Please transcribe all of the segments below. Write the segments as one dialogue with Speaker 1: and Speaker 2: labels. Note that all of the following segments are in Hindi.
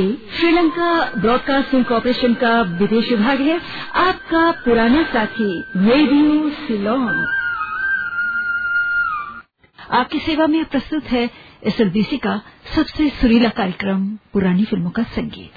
Speaker 1: ये श्रीलंका ब्रॉडकास्टिंग कॉरपोरेशन का विदेश विभाग है, आपका पुराना साथी, रेडियो सिलोन। आपकी सेवा में प्रस्तुत है एसएलबीसी का सबसे सुरीला कार्यक्रम, पुरानी फ़िल्मों का संगीत।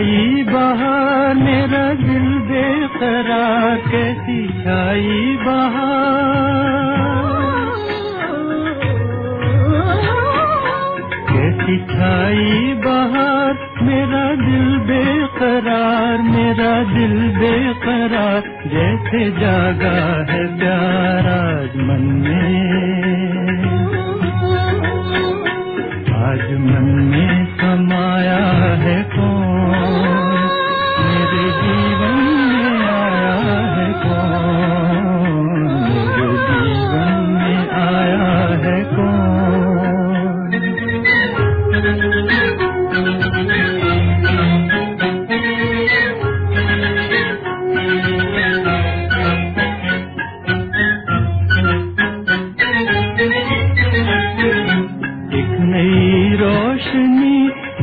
Speaker 1: आई बहार मेरा दिल बेकरार, कैसी छाई बहा कैसी छाई बहार, मेरा दिल बेकरार, मेरा दिल बेकरार, जैसे जागा है प्यारा मन में।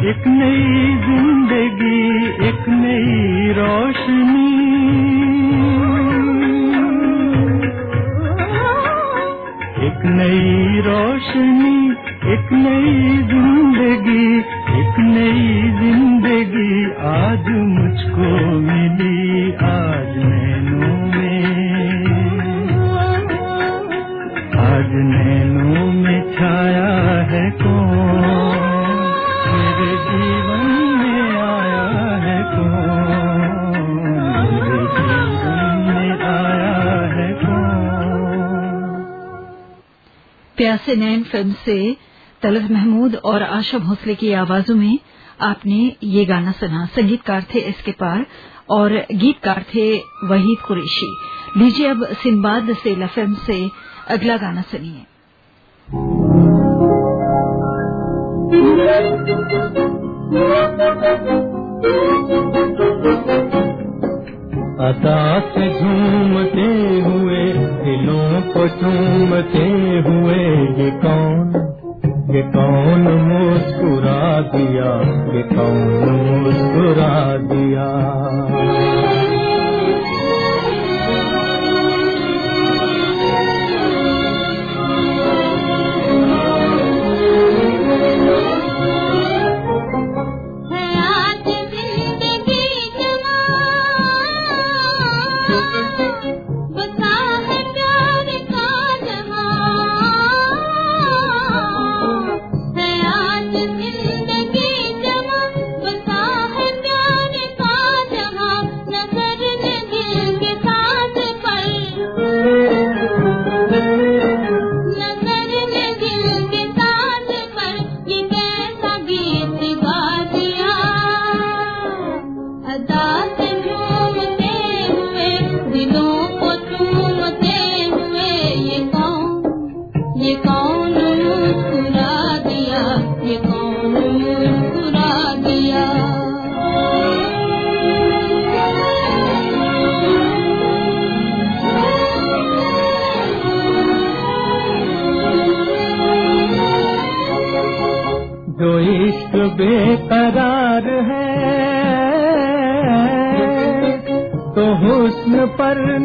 Speaker 1: प्यासे नैन फ़िल्म से तलत महमूद और आशा भोसले की आवाजों में आपने ये गाना सुना। संगीतकार थे एस के पार और गीतकार थे वहीद कुरेशी। लीजिए अब सिंबाद सेला फ़िल्म से अगला गाना सुनिए।
Speaker 2: अदा झूमते हुए, दिलों को झूमते हुए, ये कौन ये कौन मुस्कुरा दिया, ये कौन मुस्कुरा दिया?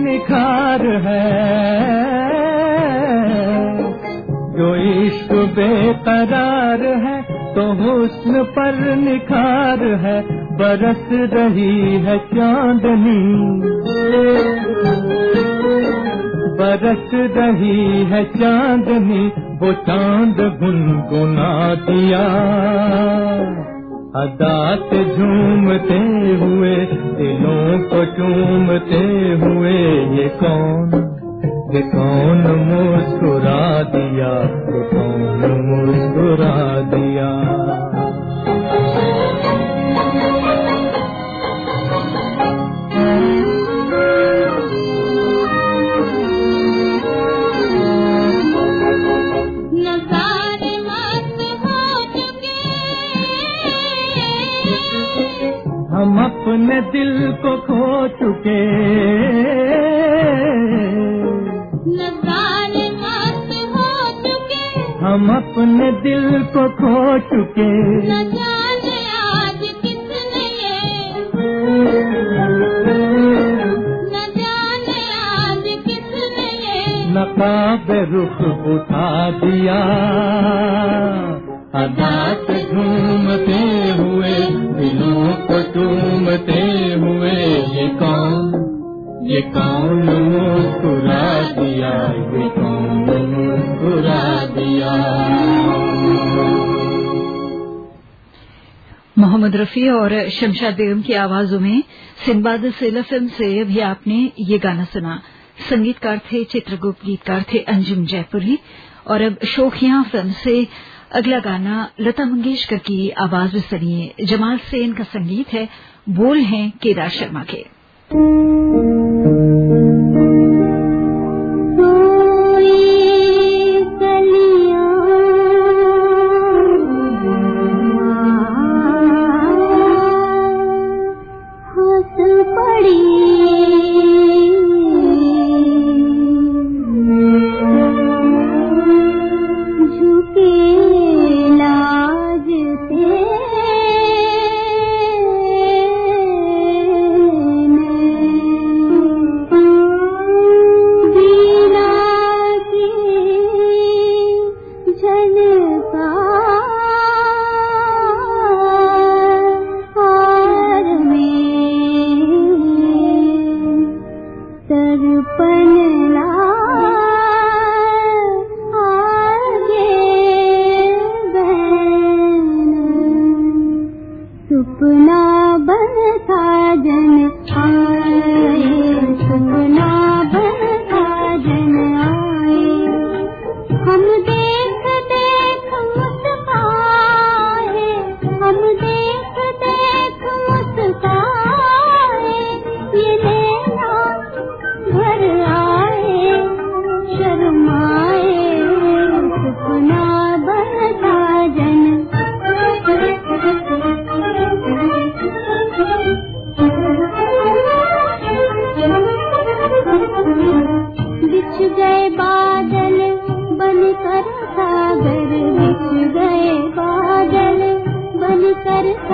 Speaker 3: निखार है। जो इश्क बेकरार है तो हुस्न पर निखार है। बरस रही है चांदनी। बरस रही है चांदनी, वो चाँद गुनगुना दिया। अदात झूमते हुए, दिलों को चूमते हुए, ये कौन? ये कौन मुस्कुरा दिया? ये कौन मुस्कुरा दिया? हम अपने दिल को खो चुके। हम अपने दिल को खो चुके।
Speaker 2: आज किसने आज किसने
Speaker 3: नकाब रुख उठा दिया। अदात झूमते हुए हुए ये कौन ये कौन मुस्कुरा दिया, ये कौन मुस्कुरा दिया।
Speaker 4: मोहम्मद रफी और शमशाद बेगम की आवाजों में सिंबाद सेला फ़िल्म से अभी आपने ये गाना सुना। संगीतकार थे, चित्रगुप्त गीतकार थे अंजुम जयपुरी। और अब शोखिया फ़िल्म से अगला गाना लता मंगेशकर की आवाज़ में सुनिए। जमाल सेन का संगीत है, बोल हैं केदार शर्मा के।
Speaker 1: गे पागले गलिरे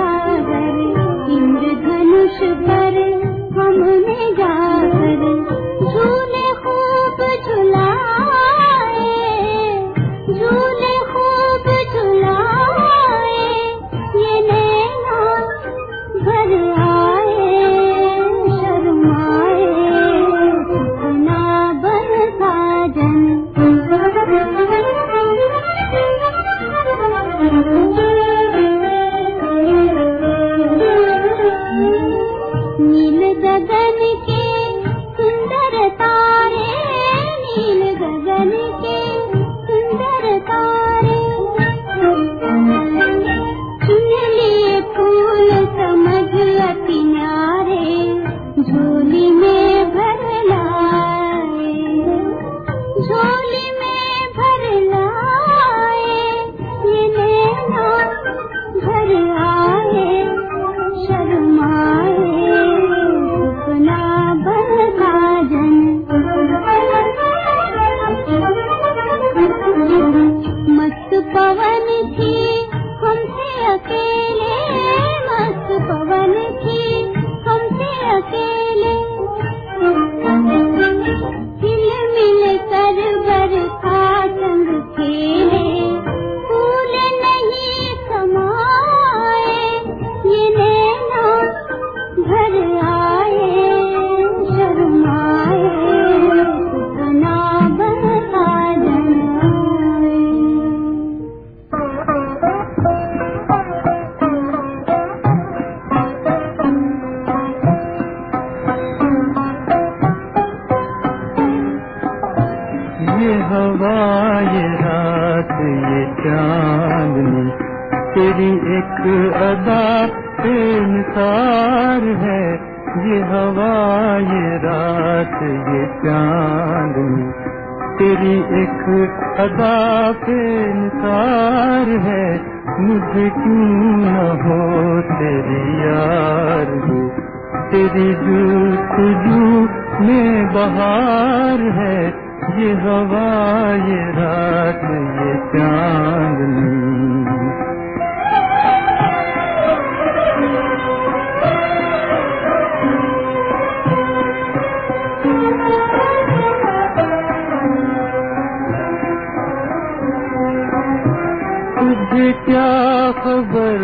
Speaker 1: क्या खबर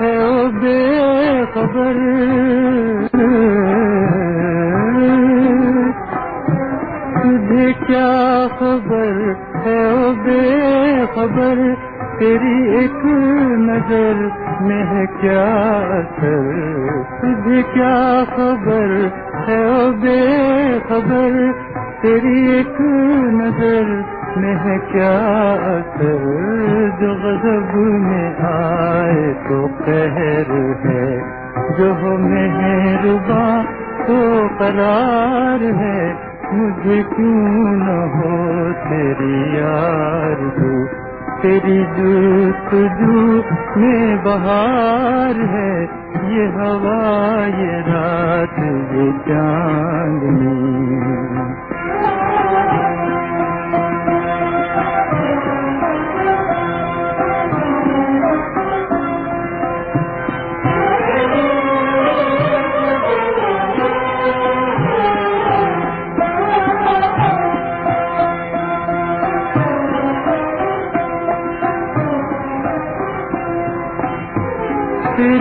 Speaker 1: है ओ क्या खबर है ओ तेरी एक नज़र में क्या असर? तुझे क्या खबर है ओ बेखबर तेरी एक नज़र में है क्या असर? जो गजब में आए तो कहर है। जो हो मेहरबा तो करार है। मुझे क्यों न हो तेरी यार हो तेरी जुस्तजू में बहार है ये हवा ये रात ये चांदनी।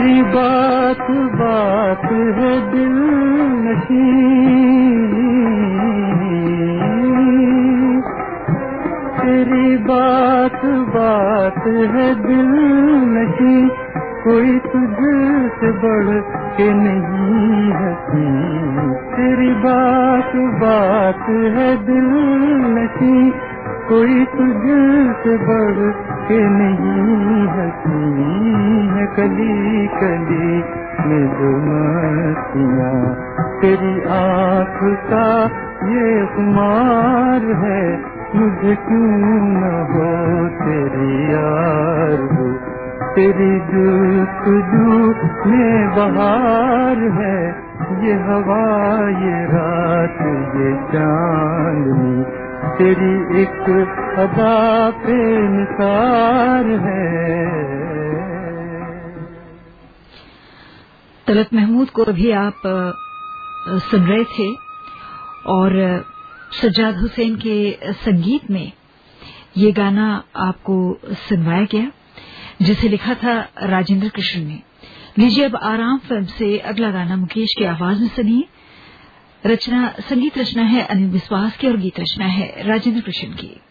Speaker 1: तेरी बात बात है दिल नशी तेरी बात बात है दिल नशी कोई तुझसे बढ़ के नहीं हसी तेरी बात बात है दिल नशी कोई तुझसे बढ़ के नहीं हसी है कली कली में जो मस्तियाँ तेरी आँख का ये कुमार है, मुझे क्यों न हो तेरी यार हो तेरी जुस्तजू में बहार है, ये हवा, ये रात, ये चांदनी। तेरी एक अदा पे निसार है।
Speaker 3: तलत महमूद को अभी आप सुन रहे थे और सज्जाद हुसैन के संगीत में ये गाना आपको सुनवाया गया, जिसे लिखा था राजेंद्र कृष्ण ने। लीजिए अब आराम फ़िल्म से अगला गाना मुकेश की आवाज़ में सुनिए। रचना संगीत रचना है अनिल विश्वास की और गीत रचना है राजेंद्र कृष्ण की।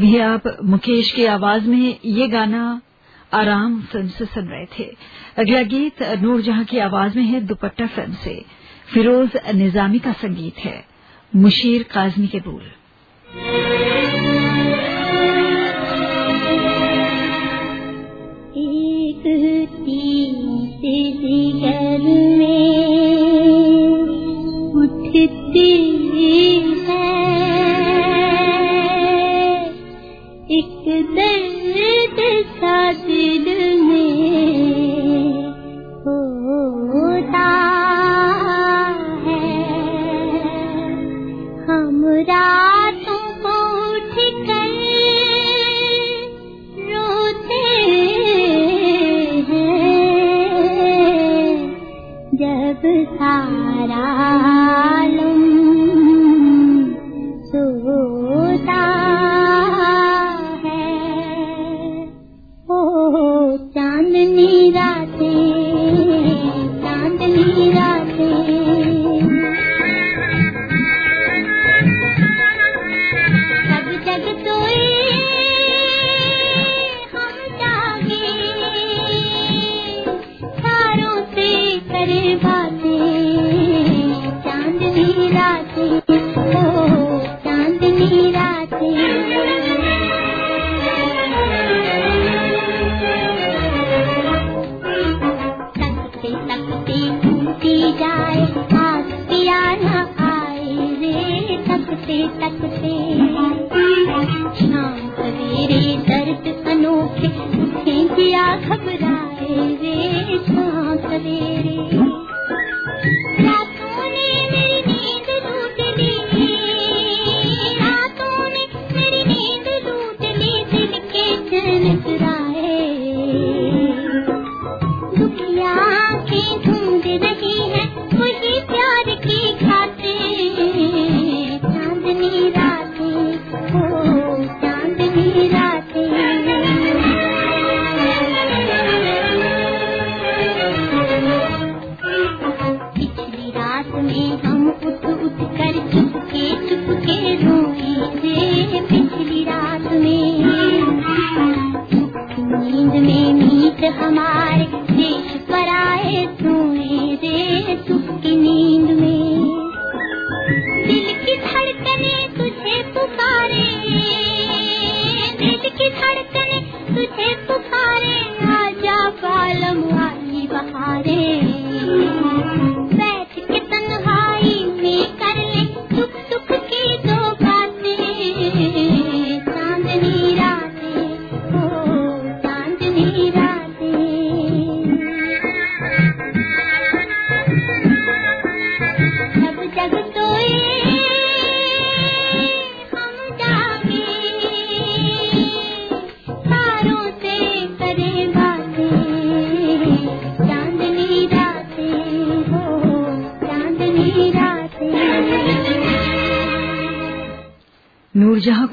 Speaker 4: अभी आप मुकेश की आवाज़ में ये गाना आराम फ़िल्म से सुन रहे थे। अगला गीत नूरजहां की आवाज़ में है, दुपट्टा फ़िल्म से। फिरोज निजामी का संगीत है, मुशीर काजमी के बोल।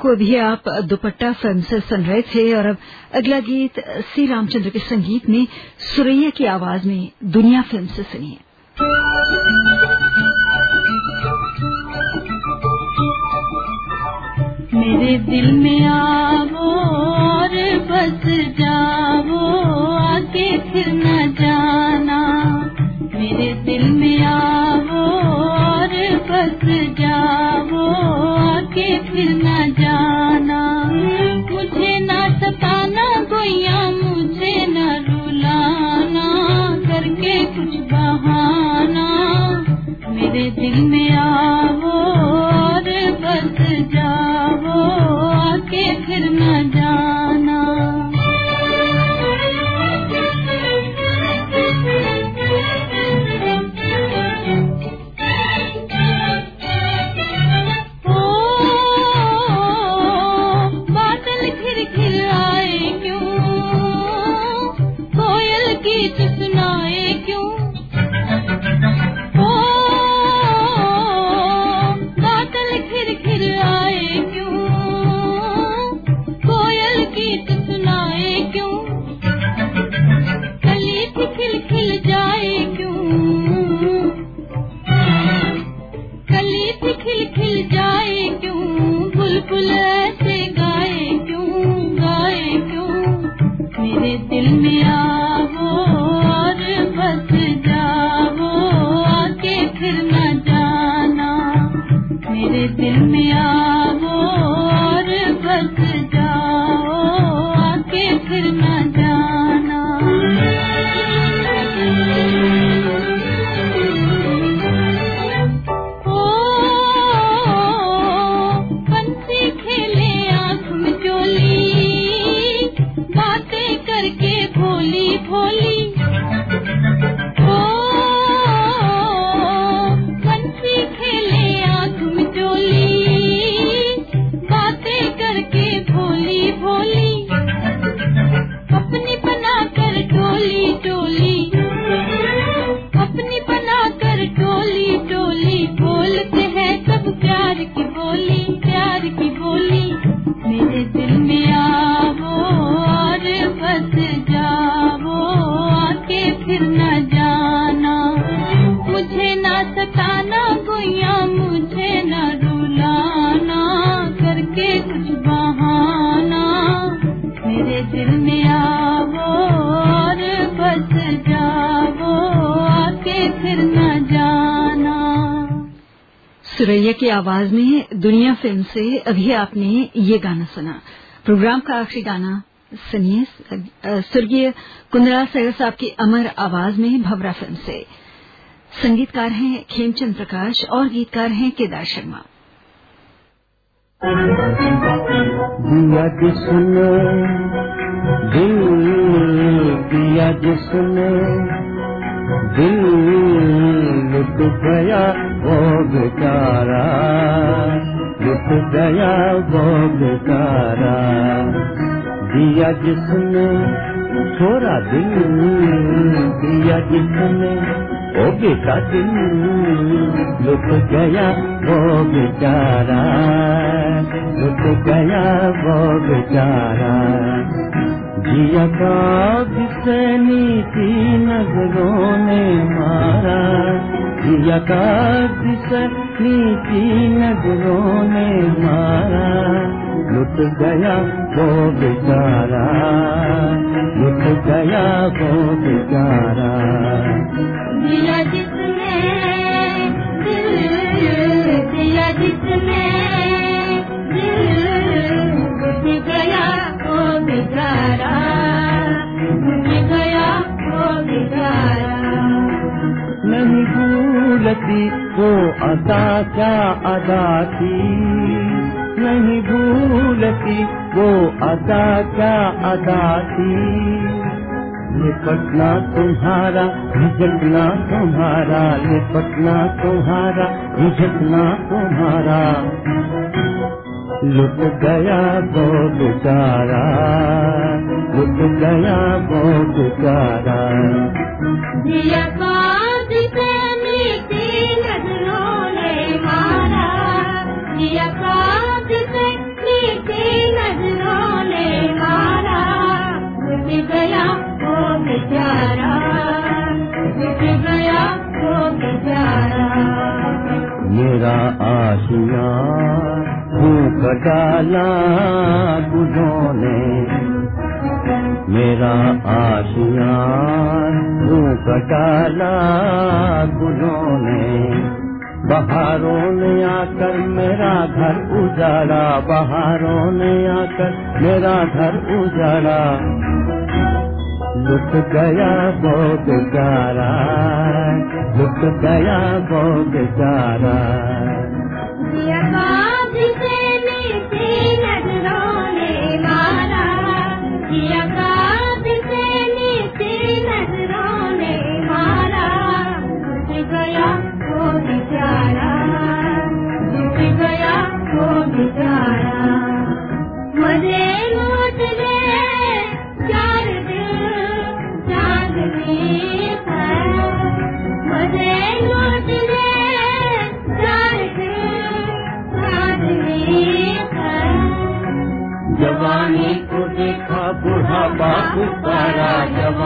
Speaker 2: को
Speaker 4: अभी आप दुपट्टा फ़िल्म से सुन रहे थे और अब अगला गीत सी रामचंद्र के संगीत में सुरैया की आवाज़ में दुनिया फ़िल्म से सुनिए
Speaker 2: मेरे दिल में आ करके भोली भोली
Speaker 5: सुरैया की आवाज़ में दुनिया फ़िल्म से अभी आपने ये गाना सुना। प्रोग्राम का आखिरी गाना सुनिए स्वर्गीय कुंदरा सैर साहब की अमर आवाज़ में भवरा फ़िल्म से। संगीतकार हैं खेमचंद प्रकाश और गीतकार हैं केदार शर्मा।
Speaker 6: दिल दिल लुट गया वो बेचारा लुट गया वो बेचारा दिया जिसने छोरा दिल दिया जिसने ओ बेटा दिल लुट गया वो बेचारा लुट गया वो बेचारा जिया का जिसे नीति नज़रों जिया का जिसे नीति नज़रों ने मारा। लुट गया वो बेचारा। लुट गया वो बेचारा।
Speaker 2: गया वो बेचारा।
Speaker 6: भूलती वो अदा क्या अदा थी नहीं भूलती वो अदा क्या अदा थी लिपटना तुम्हारा झिझकना तुम्हारा लिपटना तुम्हारा झिझकना तुम्हारा। लुट गया वो बेचारा, लुट गया वो बेचारा।
Speaker 2: मेरा
Speaker 6: आशिया भूख डाला गुजों ने। मेरा आशिया भूख डाला गुजों ने। बहारों ने आकर मेरा घर उजाड़ा, बहारों ने आकर मेरा घर उजाड़ा। लुट गया बहुत सारा लुट गया बहुत बेचारा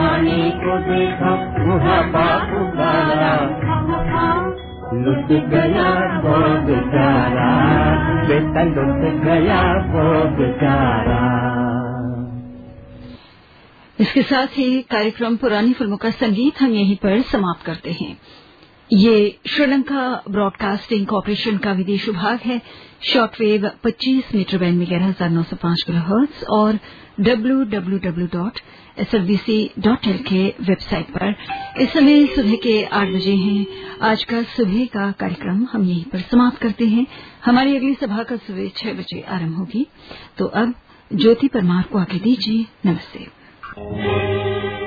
Speaker 6: जवानी को देखा तारा लुट गया वो बेचारा बेटा लुट गया वो बेचारा
Speaker 5: इसके साथ ही कार्यक्रम पुरानी फ़िल्मों का संगीत हम यहीं पर समाप्त करते हैं। ये श्रीलंका ब्रॉडकास्टिंग कॉरपोरेशन का विदेश विभाग है। शॉर्टवेव 25 मीटर बैंड में ग्यारह हज़ार नौ सौ पाँच किलोहर्ट्ज और W W W dot SLBC dot L K website पर इस समय सुबह के आठ बजे हैं। आज का सुबह का कार्यक्रम हम यहीं पर समाप्त करते हैं। हमारी अगली सभा का सुबह छह बजे आरंभ होगी। तो अब ज्योति परमार को आगे दीजिए। नमस्ते।